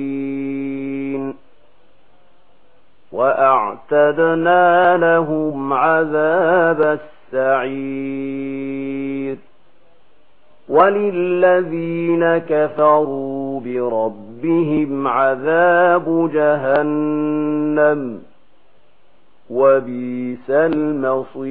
الشياطين وأعتدنا لهم عذاب السعير وللذين كفروا بربهم عذاب جهنم وبيس المصير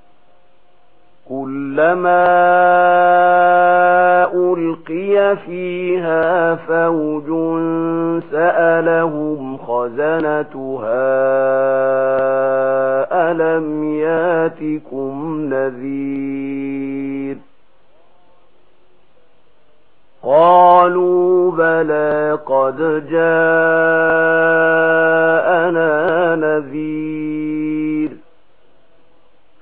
كلما ألقي فيها فوج سألهم خزنتها ألم ياتكم نذير قالوا بلى قد جاءنا نذير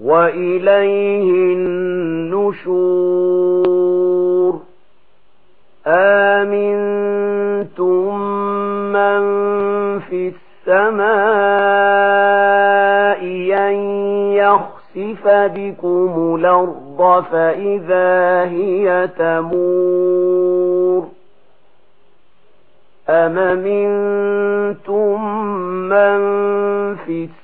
وإليه النشور آمنتم من في السماء أن يخسف بكم الأرض فإذا هي تمور أم منتم من في السماء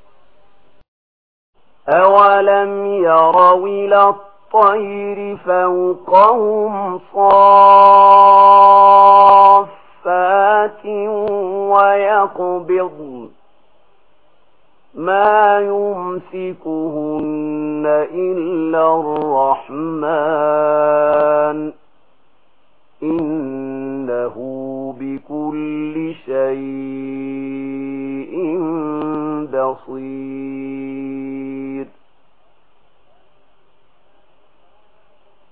أولم يروا إلى الطير فوقهم صافات وَيَقْبِضْنَ ما يمسكهن إلا الرحمن إنه بكل شيء بصير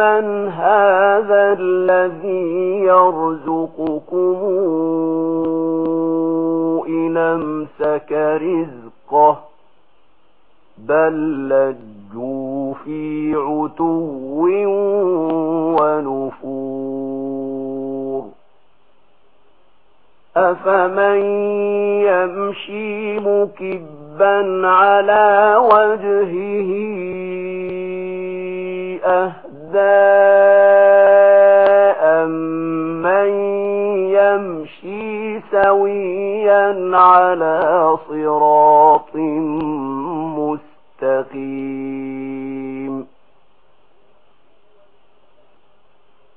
من هذا الذي يرزقكم إن امسك رزقه بل لجوا في عتو ونفور أفمن يمشي مكبا على وجهه أهل جزاء من يمشي سويا على صراط مستقيم.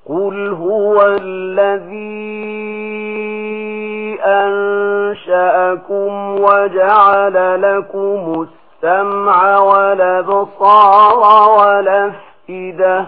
قل هو الذي أنشأكم وجعل لكم السمع ولا بصار ولا فئده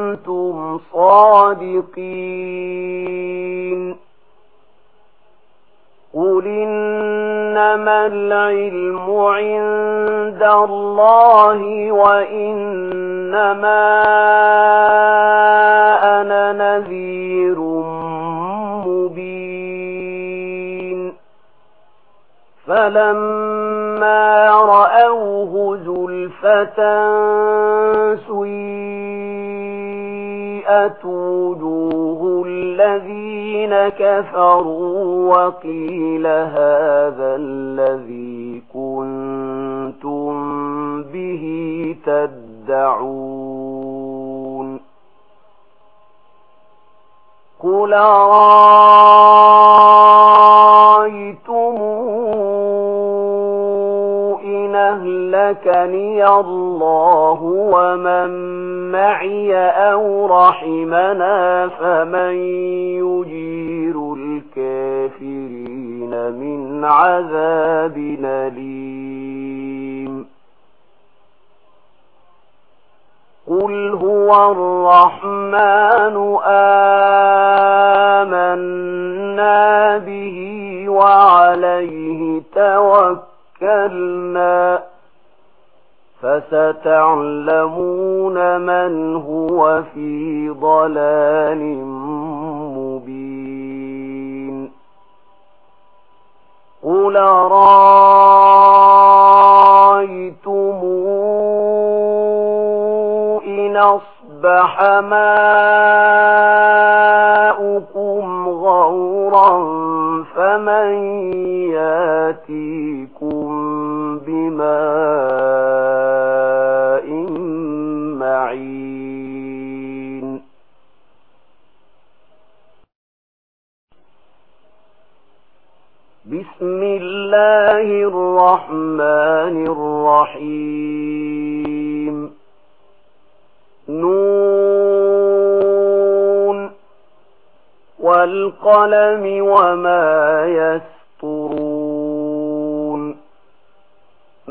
الصادقين قل إنما العلم عند الله وإنما أنا نذير مبين. فلما رأوه زلفة سيئة وجوه الذين كفروا وقيل هذا الذي كنتم به تدعون قل رأيتمون أهلكني الله ومن معي أو رحمنا فمن يجير الكافرين من عذاب نليم قل هو الرحمن آمنا به وعليه توكل كلا فستعلمون من هو في ضلال مبين قل رأيتم إن أصبح ماؤكم غورا فمن ياتيكم بسم الله الرحمن الرحيم نون والقلم وما يسر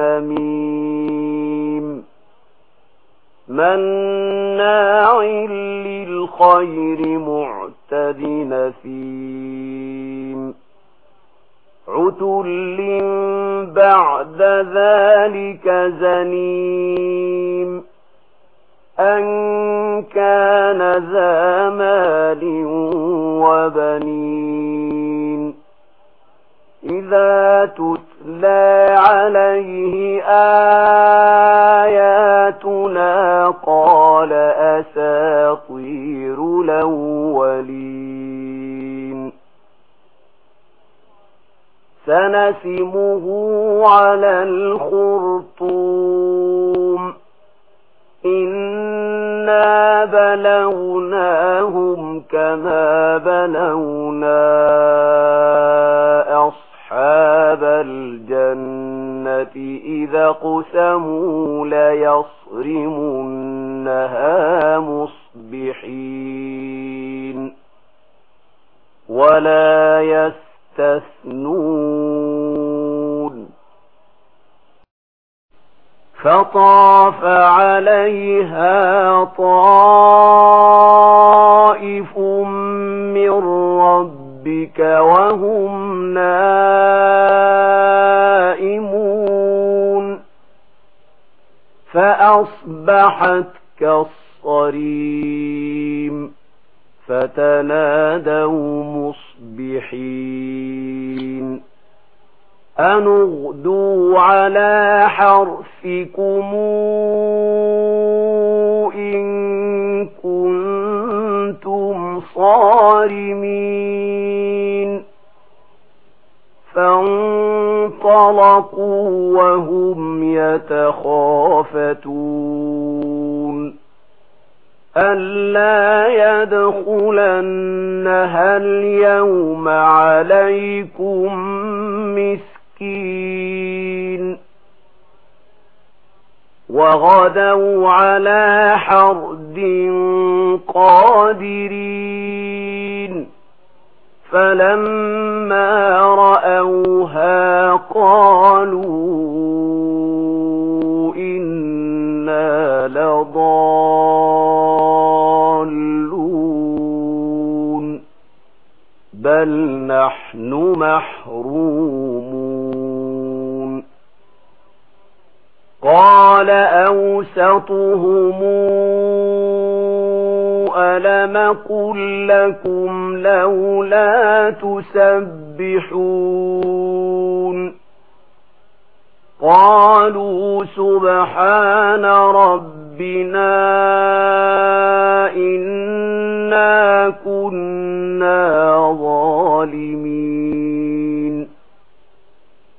نميم مناع للخير معتد نثيم عتل بعد ذلك زنيم. أن كان ذا مال وبنين. إذا تتعلم تتلى عليه آياتنا قال أساطير الأولين سنسمه على الخرطوم إنا بلوناهم كما بلوناهم إذا قسموا ليصرمنها مصبحين ولا يستثنون فطاف عليها طائف من ربك وهم نار فأصبحت كالصريم فتنادوا مصبحين أن اغدوا على حرفكم إن كنتم صارمين فانطلقوا وهم يتخافتون. ألا يدخلنها اليوم عليكم مسكين. وغدوا على حرد قادرين. فلما رأوها قالوا إنا لضالون بل نحن محرومون. قال أوسطهمون أَلَمْ قل لَّكُمْ لَوْلَا تُسَبِّحُونَ قَالُوا سُبْحَانَ رَبِّنَا إِنَّا كُنَّا ظَالِمِينَ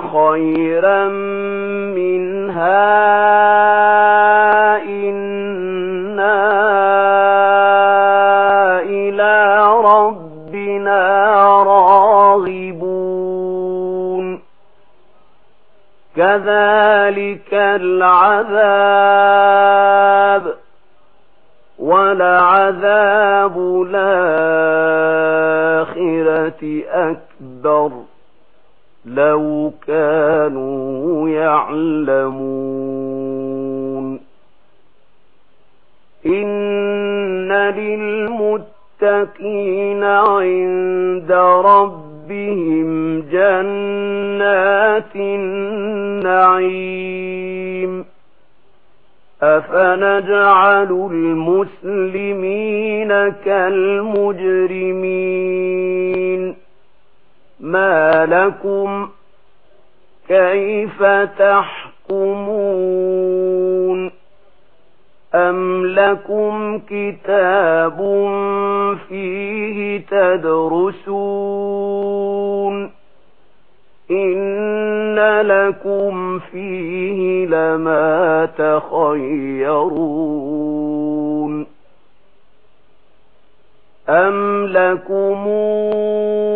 خيرا منها إنا إلى ربنا راغبون كذلك العذاب ولعذاب الآخرة أكبر لو كانوا يعلمون إن للمتقين عند ربهم جنات النعيم أفنجعل المسلمين كالمجرمين ما لكم كيف تحكمون أم لكم كتاب فيه تدرسون إن لكم فيه لما تخيرون أم لكمون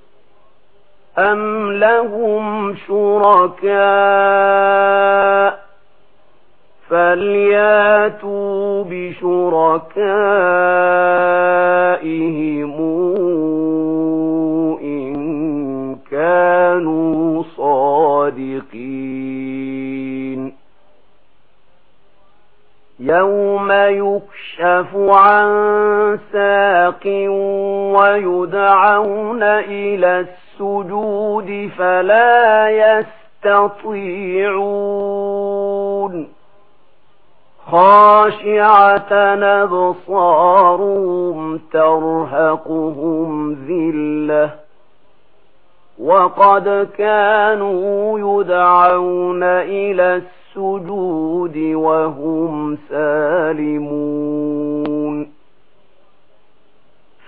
أَمْ لَهُمْ شُرَكَاءُ فَلْيَأْتُوا بِشُرَكَائِهِمْ إِن كَانُوا صَادِقِينَ يَوْمَ يُكْشَفُ عَن سَاقٍ وَيُدْعَوْنَ إِلَى السجود فلا يستطيعون. خاشعة نبصارهم ترهقهم ذلة. وقد كانوا يدعون إلى السجود وهم سالمون.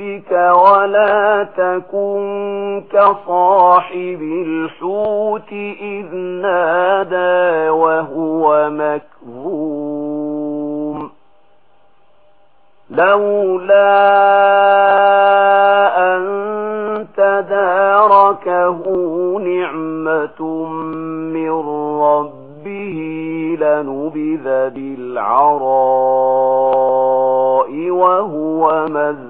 ربك ولا تكن كصاحب الحوت إذ نادى وهو مكذوم لولا أن تداركه نعمة من ربه لنبذ بالعراء وهو مذنب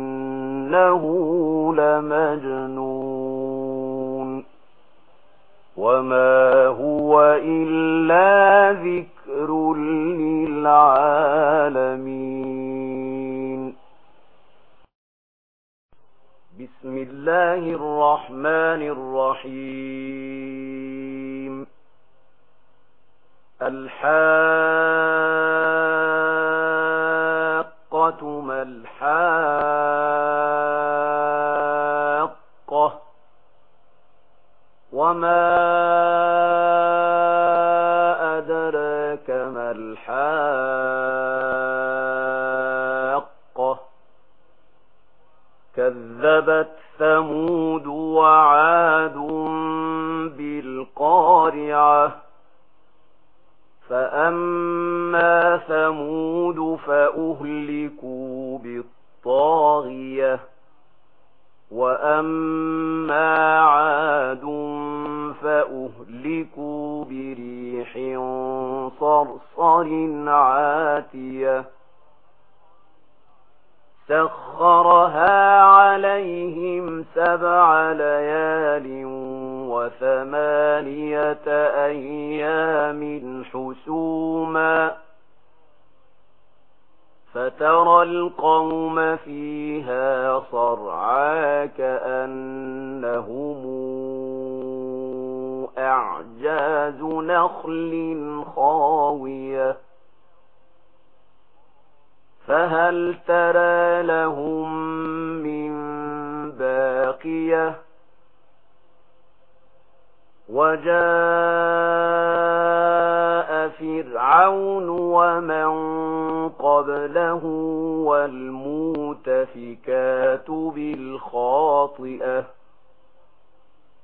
إنه لمجنون وما هو إلا ذكر للعالمين بسم الله الرحمن الرحيم الحاقة ما الحاقة وما أدراك ما الحق كذبت ثمود وعاد بالقارعة فأما ثمود فأهلكوا بالطاغية وأما عاد فأهلكوا بريح صرصر عاتية سخرها عليهم سبع ليال وثمانية أيام حسوما فترى القوم فيها صرعا كأنهم أعجاز نخل خاوية. فهل ترى لهم من باقية؟ وجاء فرعون ومن قبله والموتفكات بالخاطئة.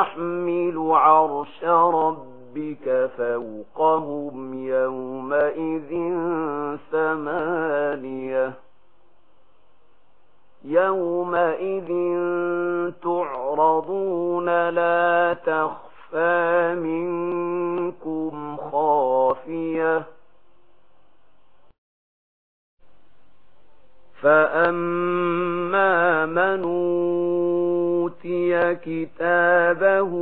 يحمل عرش ربك فوقهم يومئذ ثمانية يومئذ تعرضون لا تخفى منكم خافية فأما منون أوتي كتابه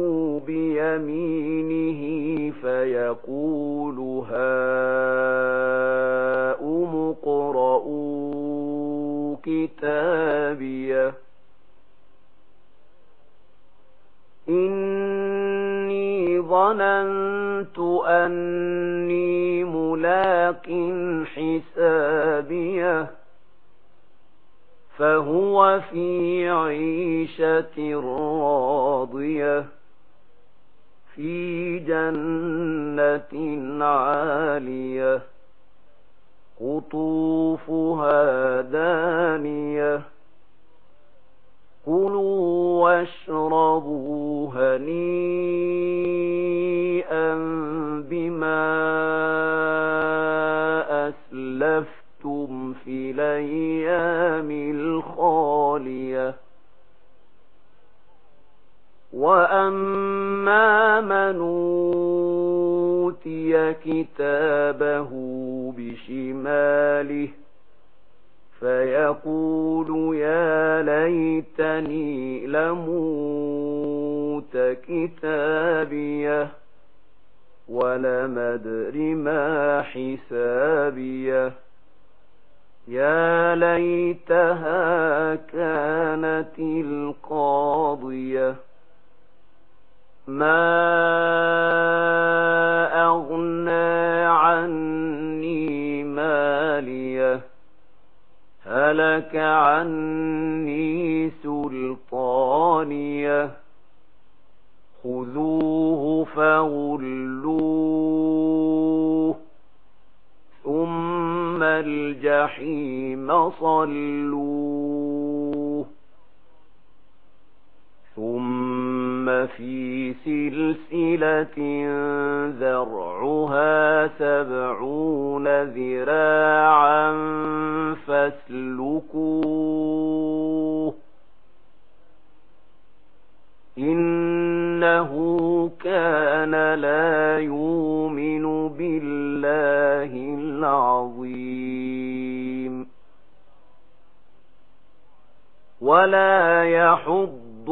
بيمينه فيقول هاؤم اقرءوا كتابيه إني ظننت أني ملاق حسابيه فهو في عيشة راضية في جنة عالية قطوفها دانية كلوا واشربوا هنيئا من أوتي كتابه بشماله فيقول يا ليتني لموت كتابيه ولم أدر ما حسابيه يا ليتها كانت القاضية ما أغنى عني مالية هلك عني سلطانية خذوه فغلوه ثم الجحيم صلوه جهنم في سلسلة ذرعها سبعون ذراعا فاسلكوه إنه كان لا يؤمن بالله العظيم ولا يحب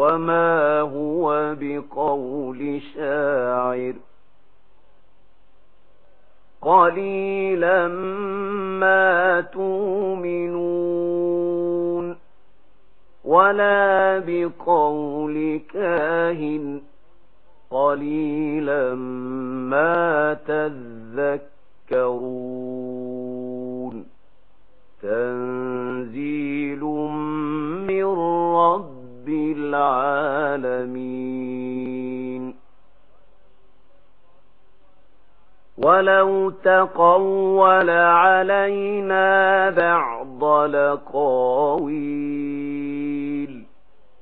وما هو بقول شاعر قليلا ما تؤمنون ولا بقول كاهن قليلا ما تذكرون العالمين ولو تقول علينا بعض لقاويل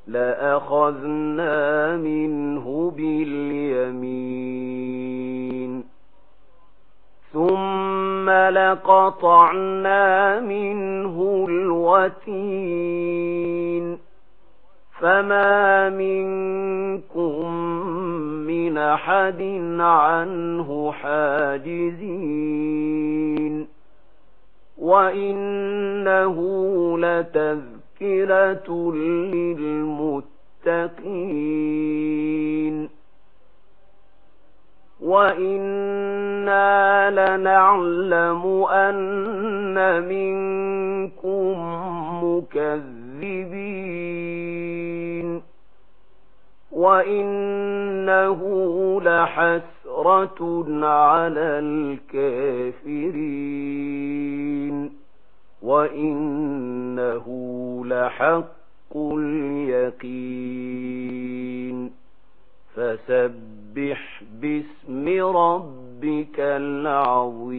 لأخذنا منه باليمين. ثم لقطعنا منه الوتين. فما منكم من أحد عنه حاجزين وإنه لتذكرة للمتقين وَإِنَّا لَنَعْلَمُ أَنَّ مِنكُم مُّكَذِّبِينَ وَإِنَّهُ لَحَسْرَةٌ عَلَى الْكَافِرِينَ وَإِنَّهُ لَحَقُّ الْيَقِينِ فَسَبِّحْ بِاسْمِ رَبِّكَ الْعَظِيمِ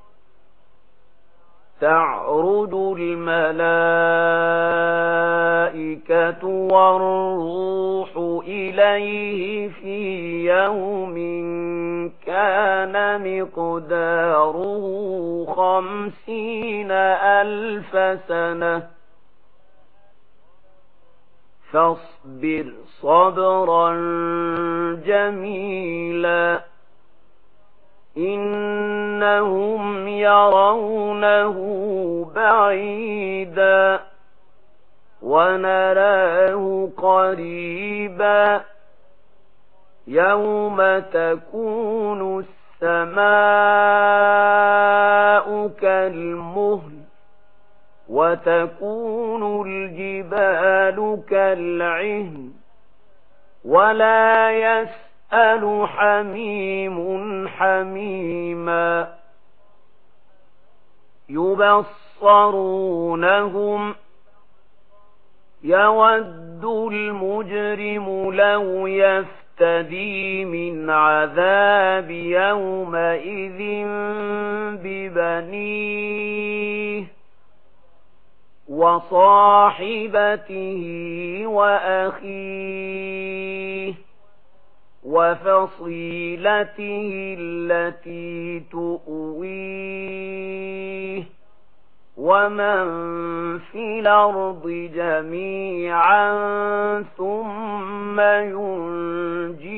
تَعْرُجُ الْمَلَائِكَةُ وَالرُّوحُ إِلَيْهِ فِي يَوْمٍ كَانَ مِقْدَارُهُ خَمْسِينَ أَلْفَ سَنَةٍ. فَاصْبِرْ صَبْرًا جَمِيلًا. إنهم يرونه بعيدا ونراه قريبا يوم تكون السماء كالمهل وتكون الجبال كالعهن ولا يسر يسأل حميم حميما يبصرونهم يود المجرم لو يفتدي من عذاب يومئذ ببنيه وصاحبته وأخيه وفصيلته التي تؤويه ومن في الأرض جميعا ثم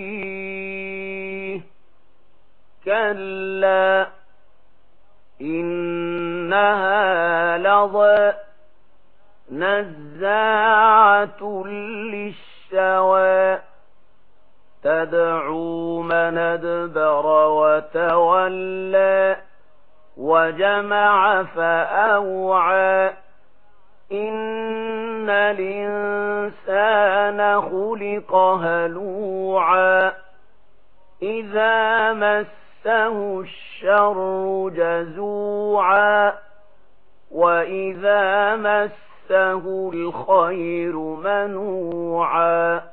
ينجيه كلا إنها لضاء نزاعة للشواء تدعو من ادبر وتولى وجمع فأوعى إن الإنسان خلق هلوعا إذا مسه الشر جزوعا وإذا مسه الخير منوعا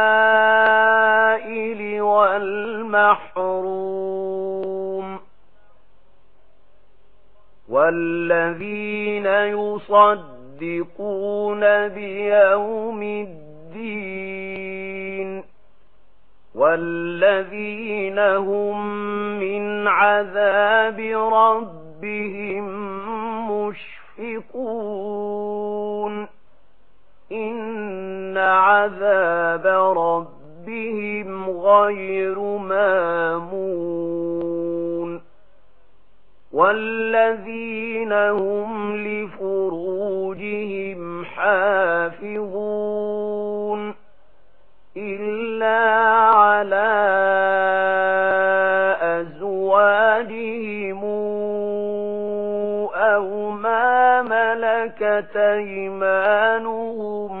والمحروم والذين يصدقون بيوم الدين. والذين هم من عذاب ربهم مشفقون. إن عذاب ربهم ربهم غير مامون والذين هم لفروجهم حافظون إلا على أزواجهم أو ما ملكت إيمانهم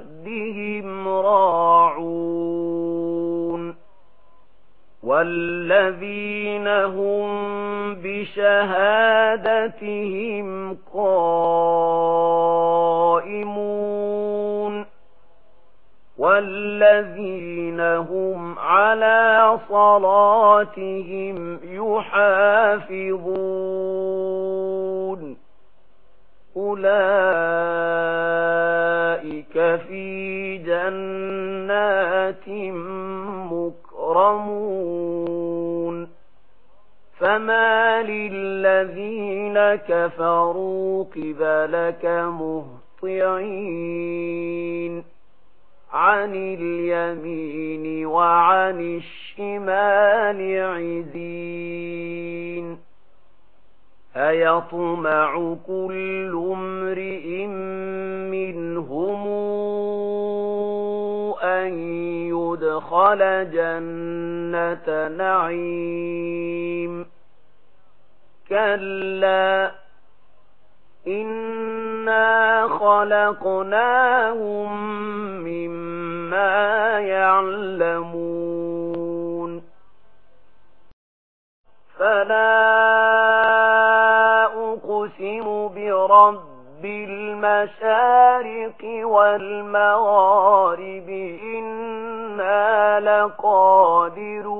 بِهِمْ رَاعُونَ وَالَّذِينَ هُمْ بِشَهَادَتِهِمْ قَائِمُونَ وَالَّذِينَ هُمْ عَلَى صَلَاتِهِمْ يُحَافِظُونَ أُولَئِكَ فِي جنات مكرمون فما للذين كفروا قبلك مهطعين عن اليمين وعن الشمال عزين أيطمع كل امرئ منهم أن يدخل جنة نعيم كلا إنا خلقناهم مما يعلمون فلا أقسم برب بالمشارق والمغارب إنا لقادرون.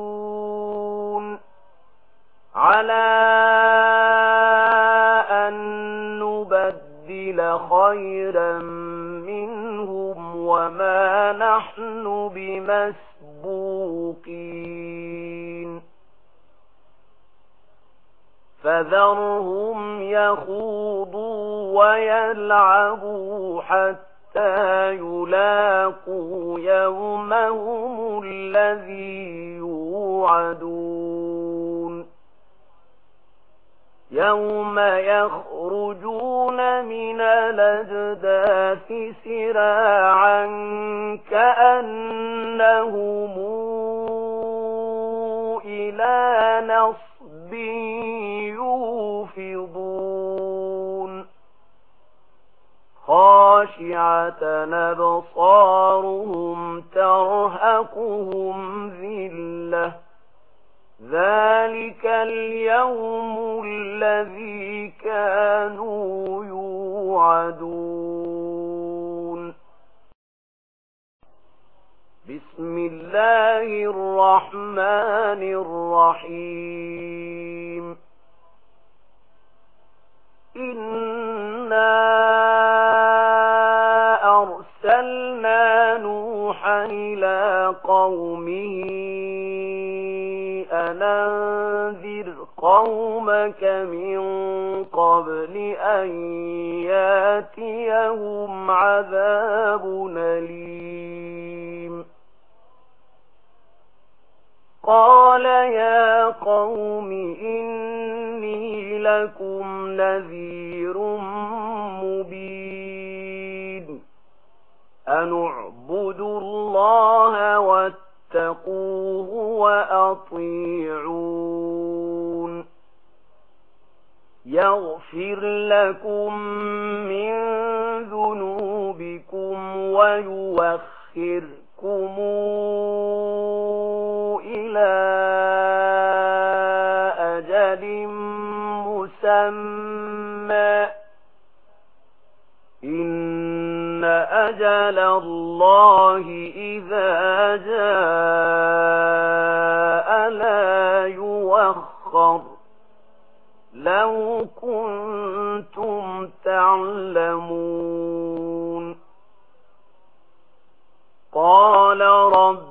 على أن نبدل خيرا منهم وما نحن بمسبوقين. فذرهم يخوضون ويلعبوا حتى يلاقوا يومهم الذي يوعدون. يوم يخرجون من الأجداث سراعا كأنهم إلى نصب يوفضون. خاشعة نبصارهم ترهقهم ذلة. ذلك اليوم الذي كانوا يوعدون. بسم الله الرحمن الرحيم. إنا أرسلنا نوحا إلى قومه أنذر قومك من قبل أن ياتيهم عذاب نليم قال يا قوم إن لكم نذير مبين أن اعبدوا الله واتقوه وأطيعون يغفر لكم من ذنوبكم ويوخركم إلى مسمى إن أجل الله إذا جاء لا يوخر لو كنتم تعلمون قال رب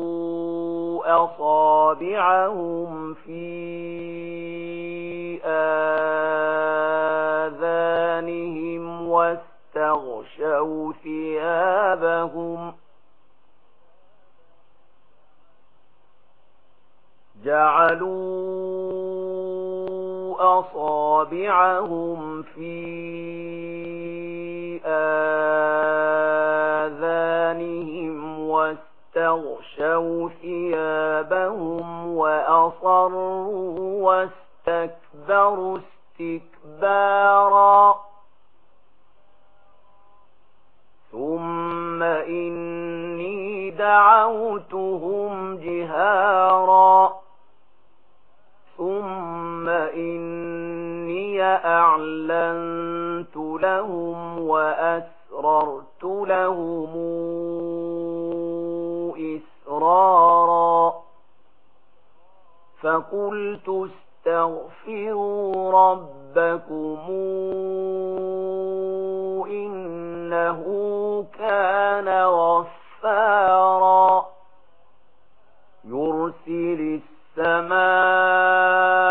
أصابعهم في آذانهم واستغشوا ثيابهم جعلوا أصابعهم في آذانهم تَغْشَوْا ثيابهم وأصروا واستكبروا استكبارا. ثم إني دعوتهم جهارا. ثم إني أعلنت لهم وأسررت لهم مرارا فقلت استغفروا ربكم إنه كان غفارا. يرسل السماء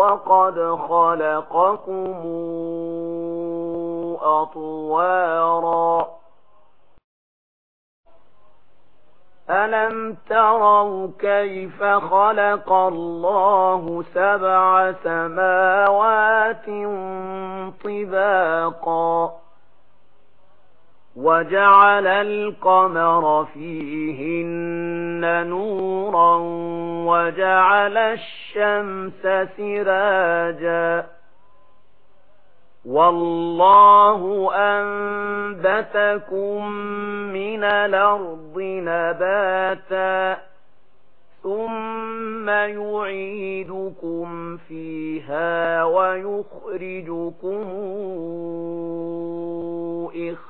وقد خلقكم أطوارا. ألم تروا كيف خلق الله سبع سماوات طباقا؟ وَجَعَلَ الْقَمَرَ فِيهِنَّ نُورًا وَجَعَلَ الشَّمْسَ سِرَاجًا وَاللَّهُ أَنبَتَكُم مِّنَ الْأَرْضِ نَبَاتًا ثُمَّ يُعِيدُكُم فِيهَا وَيُخْرِجُكُم إِخْرَاجًا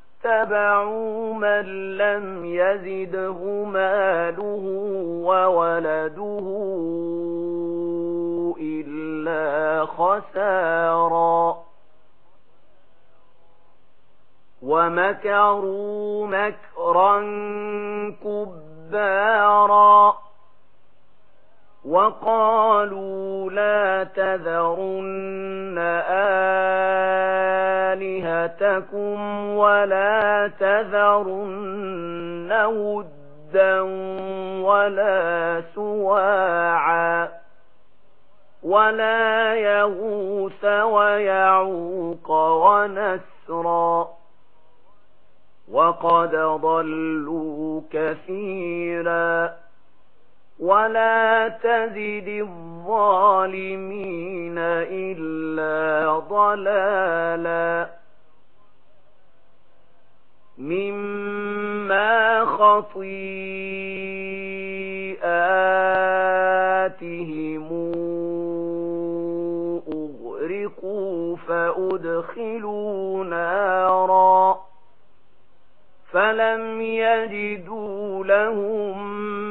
اتبعوا من لم يزده ماله وولده إلا خسارا. ومكروا مكرا كبارا. وقالوا لا تذرن آلهتكم ولا تذرن ودا ولا سواعا ولا يغوث ويعوق ونسرا وقد ضلوا كثيراً ولا تزد الظالمين إلا ضلالا مما خطيئاتهم أغرقوا فأدخلوا نارا فلم يجدوا لهم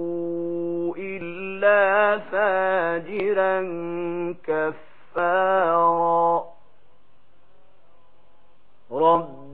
فاجرا كفارا. رب